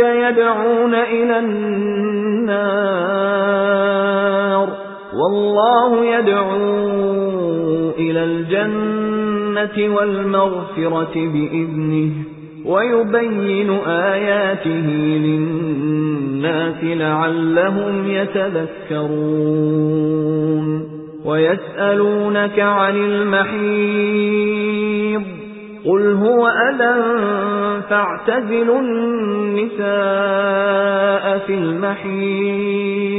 يدعون إلى النار والله يدعو إلى الجنة والمغفرة بإذنه ويبين آياته للناس لعلهم يتذكرون ويسألونك عن المحيض قل هو أذى فاعتزلوا النساء في المحيض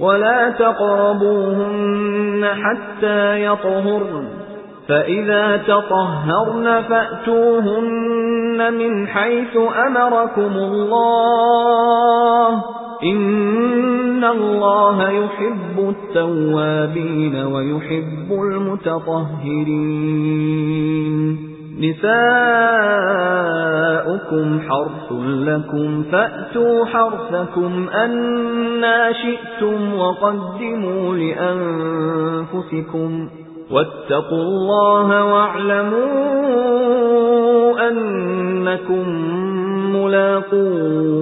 ولا تقربوهن حتى يطهرن فإذا تطهرن فأتوهن من حيث أمركم الله إن الله يحب التوابين ويحب المتطهرين نساؤكم حرث لكم فأتوا حرثكم أنا شئتم وقدموا لأنفسكم واتقوا الله واعلموا أنكم ملاقوه